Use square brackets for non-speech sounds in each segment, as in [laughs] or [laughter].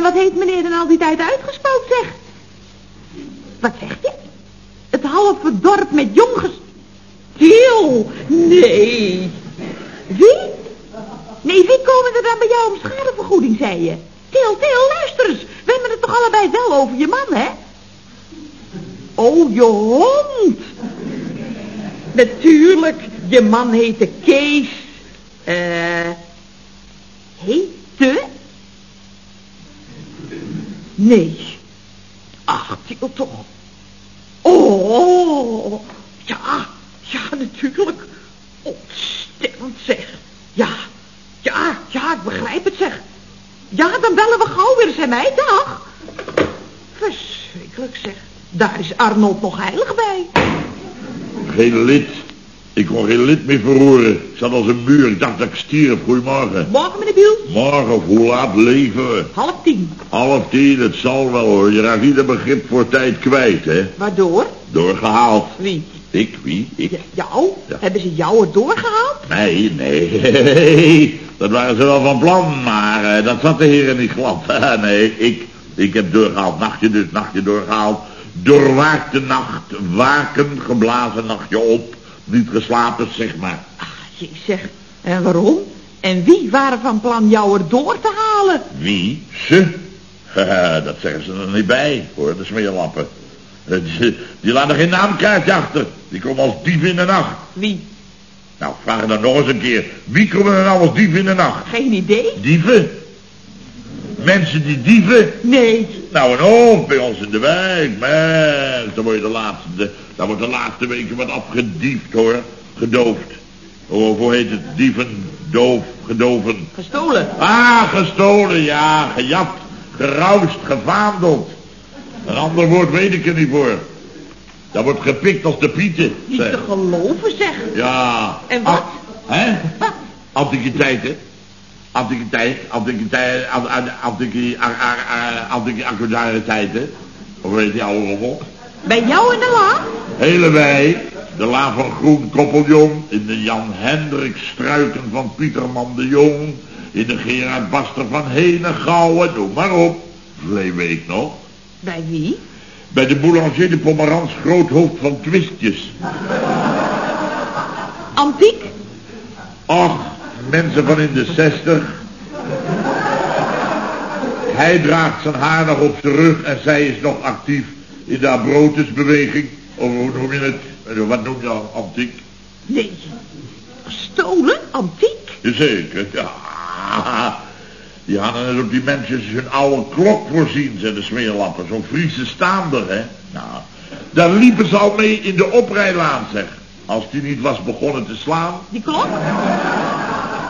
En wat heeft meneer dan al die tijd uitgespookt, zeg? Wat zegt je? Het halve dorp met jongens. Til, nee. Wie? Nee, wie komen er dan bij jou om schadevergoeding, zei je? Til, Til, luister eens. We hebben het toch allebei wel over je man, hè? Oh, je hond. Natuurlijk, je man heette Kees. Eh... heette? Nee. Ach, Til toch. Oh, ja, ja, natuurlijk. Ontstellend zeg. Ja, ja, ja, ik begrijp het zeg. Ja, dan bellen we gauw weer aan mij, dag. Verschrikkelijk zeg. Daar is Arnold nog heilig bij. Geen lid. Ik kon geen lid meer verroeren. Ik zat als een muur. Ik dacht dat ik stierf. Goedemorgen. Morgen, meneer Biel. Morgen of hoe laat leven we? Half tien. Half tien, het zal wel hoor. Je raakt ieder begrip voor tijd kwijt, hè? Waardoor? Doorgehaald. Wie? Ik, wie? Ik? Ja, jou? Ja. Hebben ze jou er doorgehaald? Nee, nee. [laughs] Dat waren ze wel van plan, maar eh, dat zat de heren niet glad. [laughs] nee, ik, ik heb doorgehaald. Nachtje dus, nachtje doorgehaald. Doorwaakte nacht, waken, geblazen nachtje op. Niet geslapen, zeg maar. Ah, je zeg. En waarom? En wie waren van plan jou er door te halen? Wie? Ze? [laughs] Dat zeggen ze er niet bij, hoor, de smeerlappen. Eh, Die, die laten geen naamkaartje achter. Die komen als dief in de nacht. Wie? Nou, vraag dan nog eens een keer. Wie komen er nou als dief in de nacht? Geen idee? Dieven? Mensen die dieven? Nee. Nou en op, bij ons in de wijk, mens. Dan, word je de laatste, dan wordt de laatste weken wat afgediefd, hoor. Gedoofd. Oh, hoe heet het? Dieven, doof, gedoven. Gestolen. Ah, gestolen, ja. Gejat, geroust, gevaandeld. Een ander woord weet ik er niet voor. Dat wordt gepikt als de pieten. Niet zeg. te geloven, zeg. Ja. En wat? Ah, Hè? Antiquiteiten. Antiquiteit, antiquiteit, ant- ant- antiqui- a- a- a- antiquiteiten. Of weet je, oude rommel? Bij jou in de la? Hele wij, de La van Groen Koppeljong, in de Jan Hendrik Struiken van Pieterman de Jong, in de Gerard Baster van Henegouwen, doe maar op. Verleden week nog. Bij wie? Bij de boulanger de Pomerans Groothoofd van Twistjes. Antiek? Ach, mensen van in de zestig. Hij draagt zijn haar nog op zijn rug en zij is nog actief in de abrotusbeweging. Of hoe noem je het? Eh, Wat noem je al? Antiek? Nee. Gestolen? Antiek? Jazeker, ja. Die hadden het op die mensen hun oude klok voorzien, zei de smeerlappen. Zo'n Friese staander, hè. Nou, daar liepen ze al mee in de oprijlaan, zeg. Als die niet was begonnen te slaan. Die klok?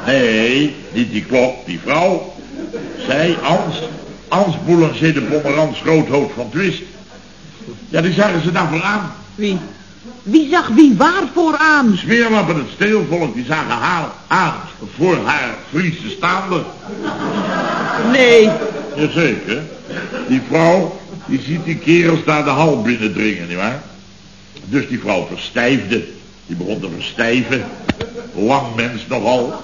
Nee, niet die klok, die vrouw. Zij, Ans, Ans Boulanger de Pomerans Groothoofd van Twist. Ja, die zagen ze daarvoor aan. Wie? Wie zag wie waarvoor aan? Smeerlappen, het steelvolk, die zagen haar aan voor haar Friese staander. Nee. Jazeker. Die vrouw, die ziet die kerels daar de hal binnendringen, nietwaar? Dus die vrouw verstijfde. Die begon te verstijven. Lang mens nogal.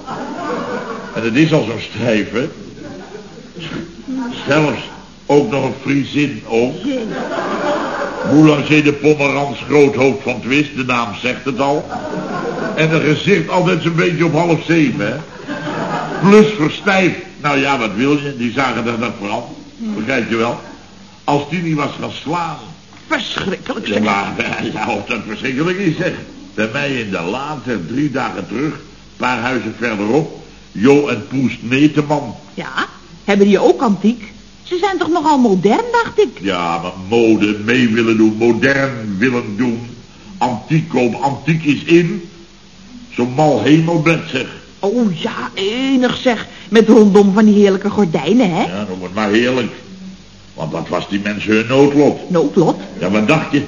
En het is al zo'n stijve. Zelfs ook nog een Friesin ook. Boulanger de Pomerans Groothoofd van Twist, de naam zegt het al. En een gezicht altijd zo'n beetje op half zeven, hè. Plus verstijfd. Nou ja, wat wil je? Die zagen dat dat vooral. Begrijp je wel? Als die niet was gaan slaan. Verschrikkelijk Ja, zeg. maar, ja, of dat verschrikkelijk is, zeg. Bij mij in de zeg, drie dagen terug, een paar huizen verderop, Jo en Poest Neteman. Ja? Hebben die ook antiek? Ze zijn toch nogal modern, dacht ik. Ja, maar mode mee willen doen, modern willen doen. Antiek kopen, antiek is in. Zo'n mal hemelbed, zeg. Oh ja, enig zeg. Met rondom van die heerlijke gordijnen, hè? Ja, noem het maar heerlijk. Want dat was die mensen hun noodlot. Noodlot. Ja, wat dacht je?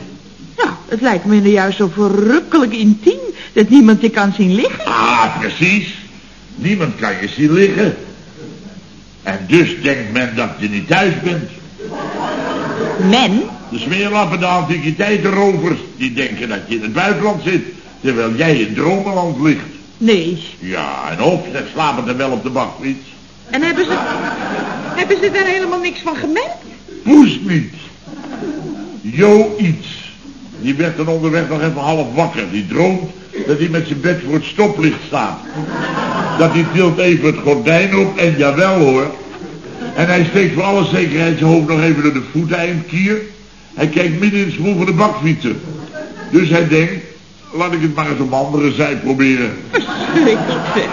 Ja, het lijkt me nu juist zo verrukkelijk intiem dat niemand je kan zien liggen. Ah, precies. Niemand kan je zien liggen. En dus denkt men dat je niet thuis bent. Men? De smeerlappen, de antiquiteitenrovers, die denken dat je in het buitenland zit. Terwijl jij in dromenland ligt. Nee. Ja, en of, zeg, slapen er wel op de bakfiets. En hebben ze... Hebben ze daar helemaal niks van gemerkt? Poes niet. Jo iets. Die werd dan onderweg nog even half wakker. Die droomt dat hij met zijn bed voor het stoplicht staat. Dat hij tilt even het gordijn op en jawel hoor. En hij steekt voor alle zekerheid zijn hoofd nog even door de voeteind-kier. Hij kijkt midden in het spoel van de bakfietsen. Dus hij denkt, laat ik het maar eens op andere zij proberen. Verschrikkelijk zeg.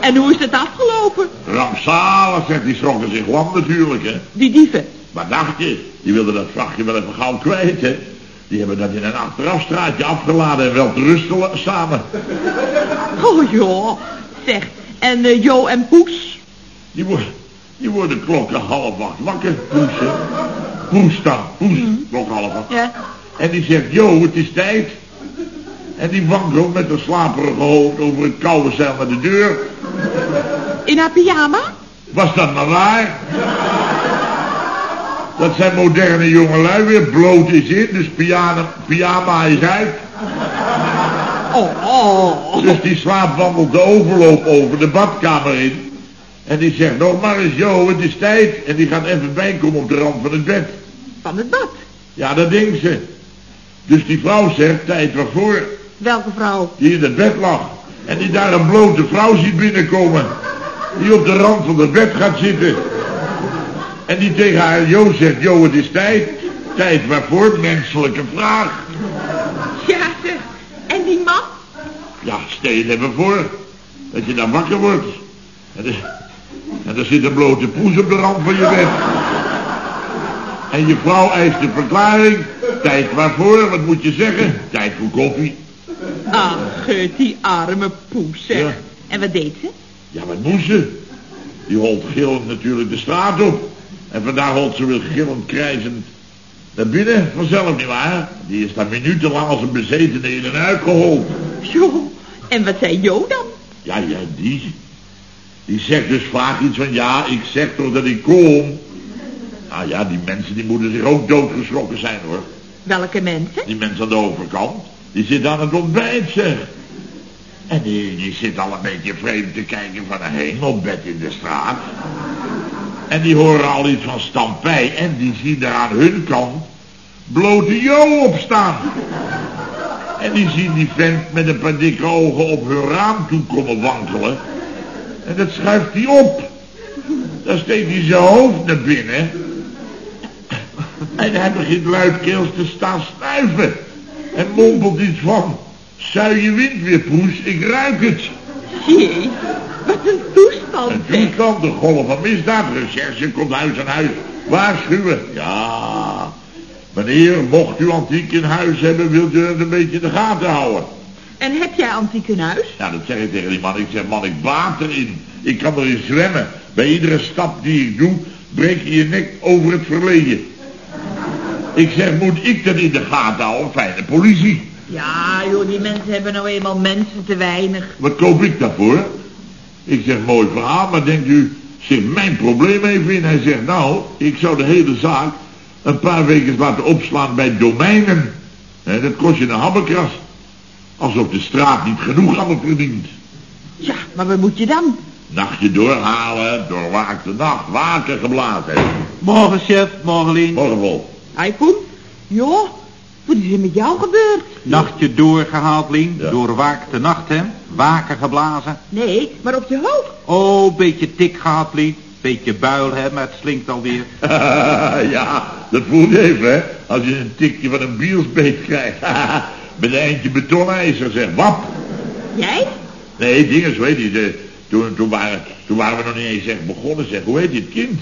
En hoe is het afgelopen? Rampzalig, zegt die schrokken zich lam natuurlijk, hè. Die dieven. Wat dacht je? Die wilden dat vrachtje wel even gauw kwijt, hè. Die hebben dat in een achterafstraatje afgeladen en wel te rusten samen. Oh joh. Zeg, en eh, Jo en Poes? Die, worden, die worden klokken half acht wakker, Poes, hè. Poes dan, Poes, klok half acht. Ja. En die zegt, Jo, het is tijd. En die wankelt met een slaperige hoofd over het koude zeil naar de deur. In haar pyjama? Was dat maar waar? Dat zijn moderne jongelui weer. Bloot is in, dus pyjama, pyjama is uit. Oh, oh. Dus die slaap wandelt de overloop over de badkamer in. En die zegt nog maar eens, Jo, het is tijd. En die gaat even bijkomen op de rand van het bed. Van het bad. Ja, dat denkt ze. Dus die vrouw zegt, tijd waarvoor, Welke vrouw? die in het bed lag. En die daar een blote vrouw ziet binnenkomen. Die op de rand van het bed gaat zitten. En die tegen haar Jo zegt, Jo, het is tijd. Tijd waarvoor? Menselijke vraag. Ja, zeg. En die man? Ja, stel je even voor. Dat je dan wakker wordt. En er, en er zit een blote poes op de rand van je bed. En je vrouw eist de verklaring. Tijd waarvoor? Wat moet je zeggen? Tijd voor koffie. Ach, die arme Poes, zeg. Ja. En wat deed ze? Ja, wat moest ze? Die holt gillend natuurlijk de straat op. En vandaag holt ze weer gillend krijzend naar binnen. Vanzelf niet waar. Die is daar minutenlang als een bezetene in en uit gehold. Joh, en wat zei Jo dan? Ja, ja, die. Die zegt dus vaak iets van, ja, ik zeg toch dat ik kom. Nou ja, die mensen die moeten zich ook doodgeschrokken zijn hoor. Welke mensen? Die mensen aan de overkant. Die zit aan het ontbijt zeg. En die, die zit al een beetje vreemd te kijken van een hemelbed in de straat. En die horen al iets van stampij. En die zien daar aan hun kant blote Jo opstaan. En die zien die vent met een paar dikke ogen op hun raam toe komen wankelen. En dat schuift hij op. Dan steekt hij zijn hoofd naar binnen. En hij begint luidkeels te staan snuiven. En mompelt iets van... Zuie wind weer, poes, ik ruik het. Jee, wat een toestand, Een zeg. toestand, de golf van misdaad. Recherche komt huis aan huis. Waarschuwen. Ja. Meneer, mocht u antiek in huis hebben, wilt u het een beetje in de gaten houden. En heb jij antiek in huis? Ja, dat zeg ik tegen die man. Ik zeg, man, ik baat erin. Ik kan erin zwemmen. Bij iedere stap die ik doe, breek je je nek over het verleden. Ik zeg, moet ik dat in de gaten houden? Fijne politie. Ja, joh, die mensen hebben nou eenmaal mensen te weinig. Wat koop ik daarvoor? Ik zeg, mooi verhaal, maar denkt u, zit mijn probleem even in? Hij zegt, nou, ik zou de hele zaak een paar weken laten opslaan bij domeinen. Hè, dat kost je een habbekras. Alsof de straat niet genoeg aan me verdient. Ja, maar wat moet je dan? Nachtje doorhalen, doorwaakte nacht, waken geblazen. Morgen, chef. Morgen, Lien. Morgen vol. Hij Poen? Joh, wat is er met jou gebeurd? Nachtje doorgehaald, Lien. Ja. Doorwaakte nacht, hè. Waken geblazen. Nee, maar op je hoofd. Oh, beetje tik gehad, Lien. Beetje buil, hè, maar het slinkt alweer. [laughs] ja, dat voel je even, hè. Als je een tikje van een bielsbeet krijgt. [laughs] Met een eindje betonijzer, zeg. Wap. Jij? Nee, dingen, zo heet die. De, toen, toen, waren, toen waren we nog niet eens echt begonnen, zeg. Hoe heet dit kind?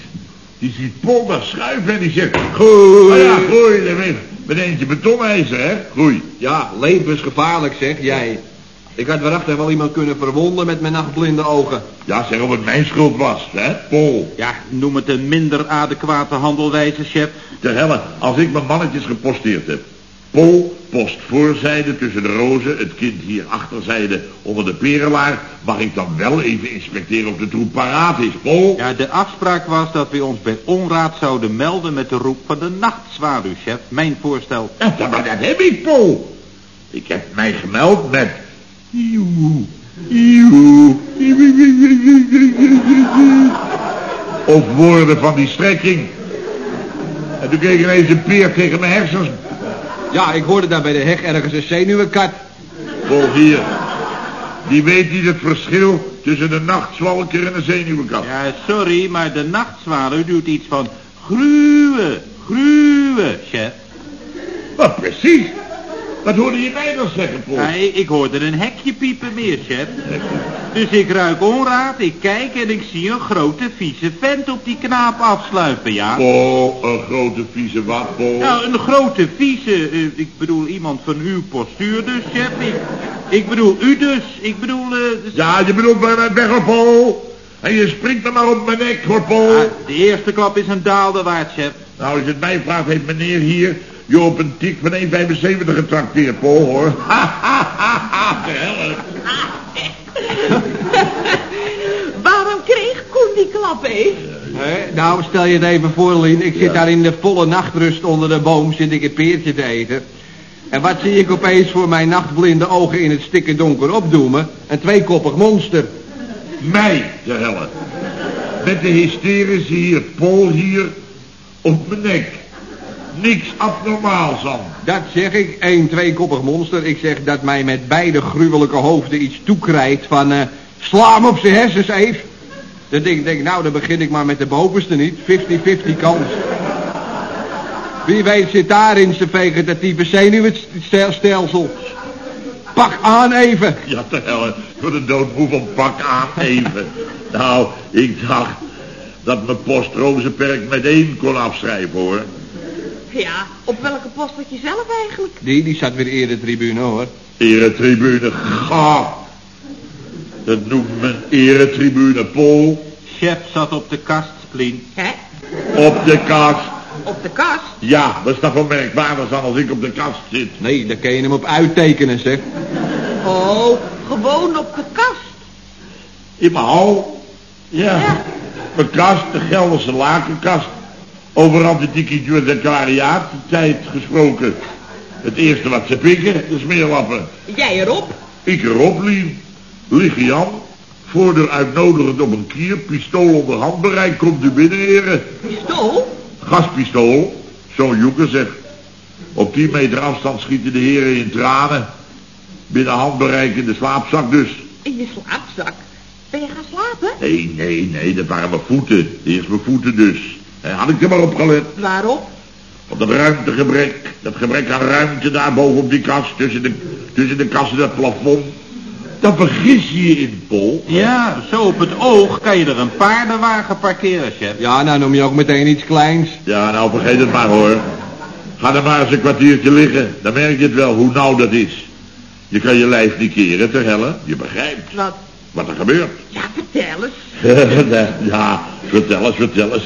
Die ziet Pol daar schuiven en die zegt... Goeie. Oh ja, groei. Met, met eentje betonijzer, hè. Groei. Ja, levensgevaarlijk zeg, jij. Ik had waarachtig wel iemand kunnen verwonden met mijn nachtblinde ogen. Ja, zeg of het mijn schuld was, hè. Pol. Ja, noem het een minder adequate handelwijze, chef. Ter helle, als ik mijn mannetjes geposteerd heb. Pol, post voorzijde tussen de rozen, het kind hier achterzijde onder de perelaar. Mag ik dan wel even inspecteren of de troep paraat is, Pol? Ja, de afspraak was dat we ons bij onraad zouden melden met de roep van de nachtzwaluw, chef. Mijn voorstel. Ja, maar dat heb ik, Pol. Ik heb mij gemeld met... Joe, joe. Of woorden van die strekking. En toen kreeg ik ineens een peer tegen mijn hersens. Ja, ik hoorde daar bij de heg ergens een zenuwenkat. Volg hier. Die weet niet het verschil tussen een nachtzwalker en een zenuwenkat. Ja, sorry, maar de nachtzwaluw doet iets van gruwen, gruwen, chef. Wat precies? Wat hoorde je mij dan zeggen, Paul? Nee, ik hoorde een hekje piepen meer, chef. Dus ik ruik onraad, ik kijk en ik zie een grote vieze vent op die knaap afsluipen, ja. Paul, een grote vieze wat, Paul? Nou, een grote vieze, eh, ik bedoel iemand van uw postuur dus, chef. Ik, ik bedoel u dus, ik bedoel... eh, dus- Ja, je bedoelt mij weg, hoor, Paul. En je springt er maar op mijn nek, hoor, Paul. Ah, de eerste klap is een daalde waard, chef. Nou, als je het mij vraagt, heeft meneer hier je op een tik van 1,75 getrakteerd, Paul, hoor. Ha, ha, ha. [laughs] Waarom kreeg Koen die klap, hé? Nou, stel je het even voor, Lien. Ik zit Ja. daar in de volle nachtrust onder de boom, zit ik een peertje te eten. En wat zie ik opeens voor mijn nachtblinde ogen in het stikke donker opdoemen? Een tweekoppig monster. Mij, de helle. Met de hysterische hier, Paul hier, op mijn nek. Niks abnormaals aan. Dat zeg ik, een tweekoppig monster. Ik zeg dat mij met beide gruwelijke hoofden iets toekrijgt van... eh sla hem op zijn hersens, Eve. Dan denk ik, denk, nou, dan begin ik maar met de bovenste niet. 50-50 kans. Wie weet zit daar in zijn vegetatieve zenuwstelsel. Pak aan even. Ja, de helle. Voor de doodmoe van pak aan even. Nou, ik dacht dat mijn post Rozenperk met één kon afschrijven, hoor. Ja, op welke post had je zelf eigenlijk? Die, die zat weer eerder tribune, hoor. Eretribune, ga. Dat noemt men eretribune, Paul. Chef zat op de kast, Plien. Hè? Op de kast. Op de kast? Ja, dat is toch wel merkwaardig als ik op de kast zit. Nee, daar kun je hem op uittekenen, zeg. Oh, gewoon op de kast. In mijn hal. Ja. Ja. Mijn kast, de Gelderse lakenkast. Over en clariaat tijd gesproken. Het eerste wat ze pikken, de smeerlappen. Jij erop? Ik erop, Lien. Liggen Jan. Voordeur uitnodigend op een kier. Pistool onder handbereik. Komt u binnen, heren. Pistool? Gaspistool. Zo'n joeker zeg. Op 10 meter afstand schieten de heren in tranen. Binnen handbereik in de slaapzak dus. In je slaapzak? Ben je gaan slapen? Nee, nee, nee, dat waren mijn voeten. Eerst mijn voeten dus. En had ik er maar op gelet. Waarop? Op dat ruimtegebrek. Dat gebrek aan ruimte daar boven op die kast. Tussen de, tussen de kast en dat plafond. Dat vergis je je in, Paul. Ja, zo op het oog kan je er een paardenwagen parkeren, chef. Ja, nou noem je ook meteen iets kleins. Ja, nou vergeet het maar hoor. Ga er maar eens een kwartiertje liggen. Dan merk je het wel hoe nauw dat is. Je kan je lijf niet keren ter helle. Je begrijpt Wat? wat er gebeurt. Ja, vertel eens. [laughs] ja, vertel eens, vertel eens.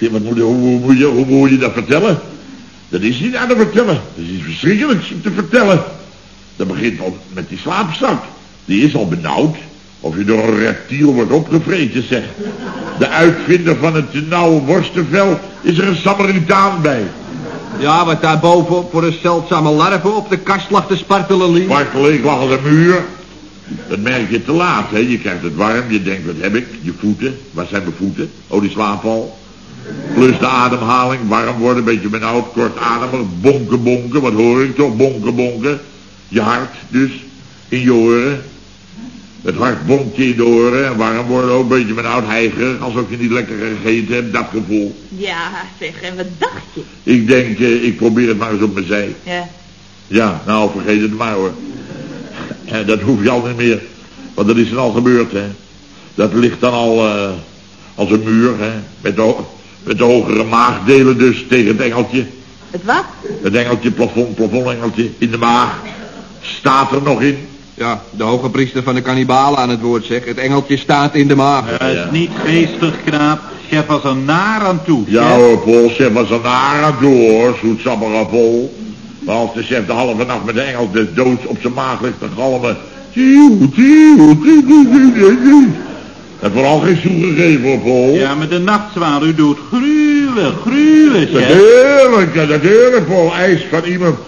Ja, wat moet, hoe, hoe, moet je, hoe moet je dat vertellen? Dat is niet aan te vertellen. Dat is iets verschrikkelijks om te vertellen. Dat begint al met die slaapzak. Die is al benauwd. Of je door een reptiel wordt opgevreten, zeg. De uitvinder van het te nauwe worstenvel is er een Samaritaan bij. Ja, wat daar bovenop voor een zeldzame larve op de kast lag te spartelen, Lien. Spartelen, ik lag aan de muur. Dat merk je te laat, hè. Je krijgt het warm, je denkt, wat heb ik? Je voeten, waar zijn mijn voeten? Oh, die slapen al. Plus de ademhaling, warm worden, een beetje benauwd, kortademig, bonken, bonken. Wat hoor ik toch? Bonken, bonken. Je hart dus, in je oren. Het hart bonkt je in de oren en warm worden ook een beetje benauwd, hijgerig. Alsof je niet lekker gegeten hebt, dat gevoel. Ja, zeg, en wat dacht je? Ik denk, eh, ik probeer het maar eens op mijn zij. Ja. Ja, nou, vergeet het maar hoor. En dat hoef je al niet meer. Want dat is dan al gebeurd, hè. Dat ligt dan al eh, als een muur, hè. Met de, met de hogere maagdelen dus tegen het engeltje. Het wat? Het engeltje, plafond, plafondengeltje in de maag. Staat er nog in. Ja, de hoge priester van de kannibalen aan het woord, zeg. Het engeltje staat in de maag. Ja, is niet geestig, knaap. Chef was er naar aan toe. Ja hoor, Paul, chef was er naar aan toe hoor, zoetsappige Paul. Maar als de chef de halve nacht met de engel des doods op zijn maag ligt te galmen. En vooral geen soe gegeven hoor. Ja, met de nachtzwaluw doet gruwen, gruwen, chef. Natuurlijk, natuurlijk, Paul. Eis van iemand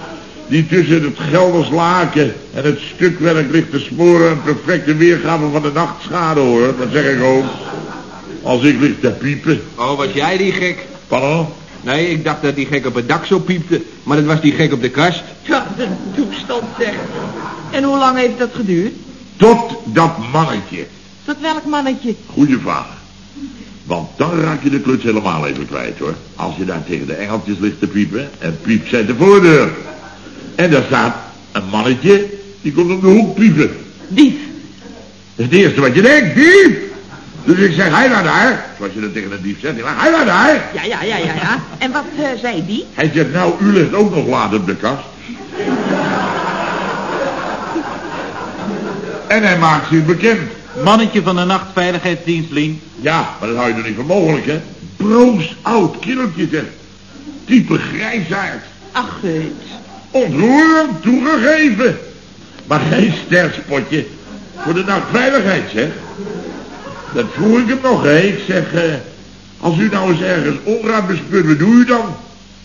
die tussen het Gelders laken en het stukwerk ligt te sporen een perfecte weergave van de nachtschade hoor. Dat zeg ik ook. als ik lig te piepen. Oh, was jij die gek? Pardon? Nee, ik dacht dat die gek op het dak zo piepte. Maar dat was die gek op de kast. Ja, de toestand zeg. En hoe lang heeft dat geduurd? Tot dat mannetje. Tot welk mannetje? Goeie vraag. Want dan raak je de kluts helemaal even kwijt hoor. Als je daar tegen de engeltjes ligt te piepen en piep zet de voordeur. En daar staat een mannetje, die komt om de hoek piepen. Dief. Dat is het eerste wat je denkt, dief! Dus ik zeg, hij naar daar. Zoals je dat tegen een dief zegt. Ik hij naar daar. Ja, ja, ja, ja, ja. En wat eh, zei die? Hij zegt, nou, u ligt ook nog laat op de kast. en hij maakt zich bekend. Mannetje van de nachtveiligheidsdienst, Lien. Ja, maar dat hou je er niet voor mogelijk, hè? Broos oud kindertje, zeg. Type grijsaard. Ach, het. Ontroerend toegegeven. Maar geen sterspotje voor de nachtveiligheid, zeg. Dat vroeg ik hem nog, hè. Ik zeg, eh, als u nou eens ergens onraad bespeurt, wat doe u dan?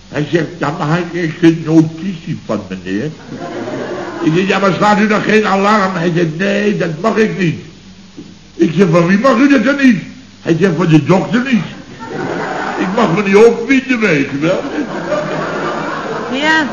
Hij zegt, ja, maar hij heeft geen notitie van meneer. Ik zeg, ja, maar slaat u dan geen alarm? Hij zegt, nee, dat mag ik niet. Ik zeg, van wie mag u dat dan niet? Hij zegt, van de dokter niet. Ik mag me niet opwinden, weet je wel. Ja.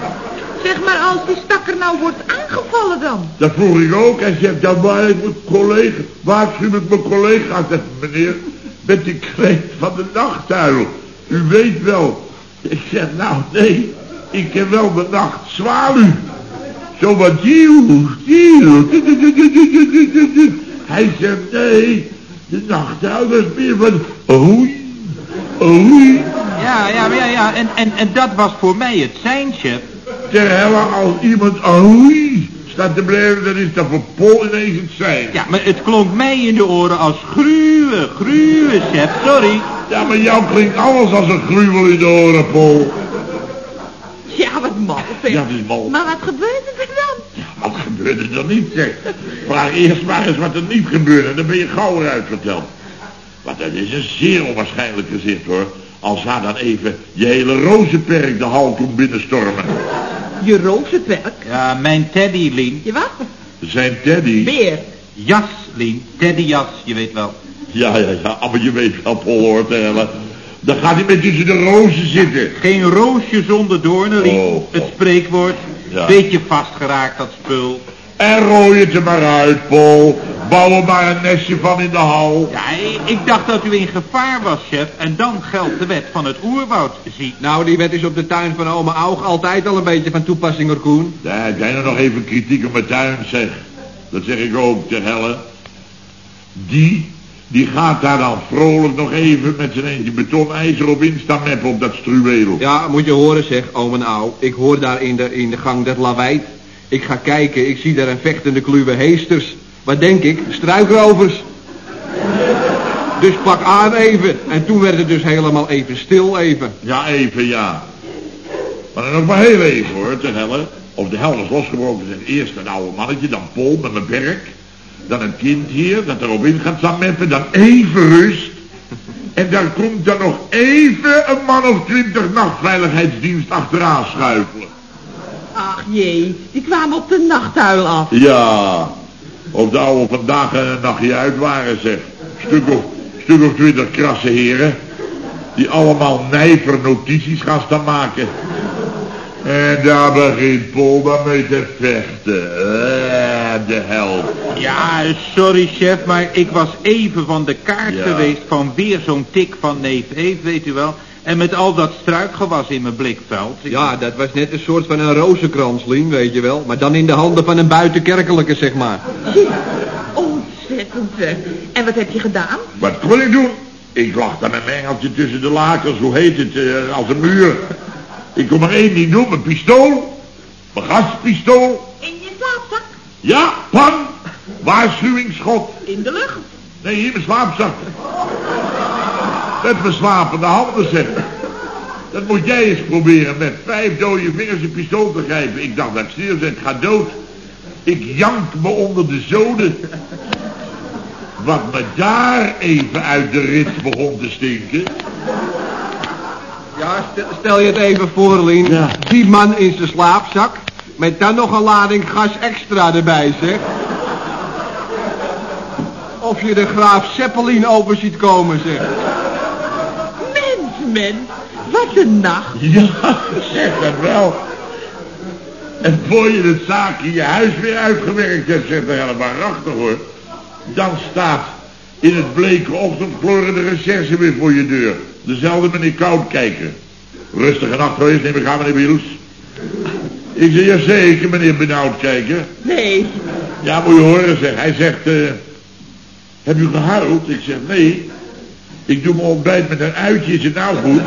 Zeg maar, als die stakker nou wordt aangevallen dan. Dat vroeg ik ook. Hij zegt, ja, maar ik moet collega, waarschuw ik mijn collega. Zegt, meneer, met die kreet van de nachtuil. U weet wel. Ik zeg, nou, nee, ik ken wel de nacht zwaluw. Zo wat ziel, ziel. Hij zegt, nee, de nachtuil is meer van, oei, oei. Ja, ja, ja, ja. En, en, en dat was voor mij het zijn, chef. Ter helle als iemand, oei, staat te blijven, dan is dat voor Pol ineens het zijn. Ja, maar het klonk mij in de oren als gruwen, gruwen, chef. Sorry. Ja, maar jou klinkt alles als een gruwel in de oren, Paul. Ja, wat mal. Ja, dat is mal. Maar wat gebeurde er dan? Ja, wat gebeurde er niet, zeg? Vraag eerst maar eens wat er niet gebeurde, dan ben je gauw eruit verteld. Want dat is een zeer onwaarschijnlijk gezicht, hoor. Als haar dan even je hele rozenperk de hal komt binnenstormen. Je rozenperk? Ja, mijn teddy, Lien. Je wat? Zijn Teddy... Beer. Jas, Lien. Teddyjas, je weet wel. Ja, ja, ja, maar je weet wel, Paul, hoor, te helle. Dan gaat hij met tussen de rozen zitten. Geen roosje zonder doornen, Lien. Oh, oh. Het spreekwoord. Ja. Beetje vastgeraakt, dat spul. En rooi het er maar uit, Paul. Bouw er maar een nestje van in de hal. Ja, ik- dacht dat u in gevaar was, chef. En dan geldt de wet van het oerwoud, zie. Nou, die wet is op de tuin van oma Aug altijd al een beetje van toepassing, hoor, Koen. Ja, jij nou nog even kritiek op mijn tuin, zeg. Dat zeg ik ook, ter helle. Die, die gaat daar dan vrolijk nog even met zijn eentje betonijzer op in staan meppen op dat struweel. Ja, moet je horen, zeg, oom en ouw. Ik hoor daar in de, in de gang dat lawaai. Ik ga kijken, ik zie daar een vechtende kluwe heesters. Wat denk ik? Struikrovers. Dus pak aan even. En toen werd het dus helemaal even stil even. Ja, even, ja. Maar dan ook maar heel even, hoor, ter helle. Of de hel is losgebroken zijn eerst een oude mannetje, dan Pol met mijn werk. Dan een kind hier, dat erop in gaat staan. Dan even rust. En daar komt dan nog even een man of twintig nachtveiligheidsdienst achteraan schuifelen. Jee, die kwamen op de nachthuil af. Ja, of de oude vandaag een nachtje uit waren, zeg. Stuk of, stuk of twintig krasse heren. Die allemaal nijver notities gaan staan maken. En daar begint Paul dan mee te vechten. Eh, de hel. Ja, sorry, chef, maar ik was even van de kaart Ja. geweest van weer zo'n tik van neef Eef, weet u wel. En met al dat struikgewas in mijn blikveld. Ik- Ja, dat was net een soort van een rozenkrans, Lien, weet je wel. Maar dan in de handen van een buitenkerkelijke, zeg maar. [laughs] Ontzettend zeg. En wat heb je gedaan? Wat kon ik doen? Ik lag daar met mijn engeltje tussen de lakens, hoe heet het, eh, als een muur. Ik kon maar één ding doen, mijn pistool. Mijn gaspistool. In je slaapzak? Ja, pan. Waarschuwingsschot. In de lucht? Nee, hier mijn slaapzak. Met mijn slapende handen zeg. Dat moet jij eens proberen met vijf dode vingers een pistool te grijpen. Ik dacht dat ik stil zet, ga dood. Ik jank me onder de zoden. Wat me daar even uit de rit begon te stinken. Ja, stel, stel je het even voor, Lien. Ja. Die man in zijn slaapzak. Met dan nog een lading gas extra erbij, zeg. of je de graaf Zeppelin over ziet komen, zeg. Mens, wat een nacht. [laughs] Ja, zeg dat wel. En voor je het zaakje je huis weer uitgewerkt hebt, zegt er helemaal waarachtig hoor. Dan staat in het bleke ochtendgloren de recherche weer voor je deur. Dezelfde meneer Koutkijker. Rustige nacht geweest, neem ik aan meneer Wiels. Ik zeg, ja zeker meneer Benauwd kijken. Nee, Ja, moet je horen zeg. Hij zegt, eh, heb u gehuild? Ik zeg, nee. Ik doe mijn ontbijt met een uitje, is het nou goed?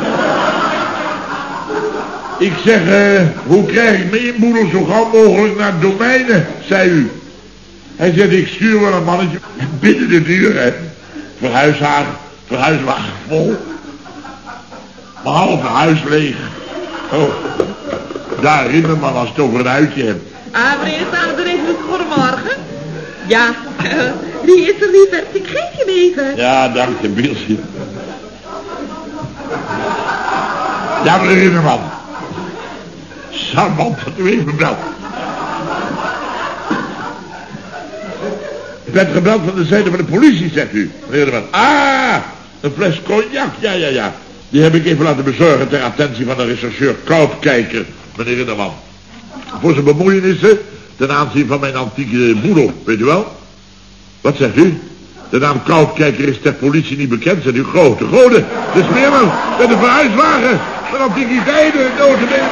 Ik zeg, eh, hoe krijg ik mijn inboedel zo gauw mogelijk naar domeinen, zei u. Hij zegt, ik stuur wel een mannetje binnen de deur, hè. Verhuiswagen, verhuiswagen vol. Mijn halve huis leeg. Oh, daar herinner man als het over een uitje hebt. ah, meneer staat er even goedemorgen. Ja, wie is er liever? Ik geef je even. Ja, dank je, Bielsje. Ja, meneer Rinneman. Charmant dat u even belt. Ik ben gebeld van de zijde van de politie, zegt u, meneer Rinneman. Ah, een fles cognac, ja, ja, ja. Die heb ik even laten bezorgen ter attentie van de rechercheur Koutkijker, meneer Rinneman. Voor zijn bemoeienissen ten aanzien van mijn antieke boedel, weet u wel? Wat zegt u? De naam Koutkijker is ter politie niet bekend, zijn u grote goden. De smeerman met een verhuiswagen van antiquiteiten, notabene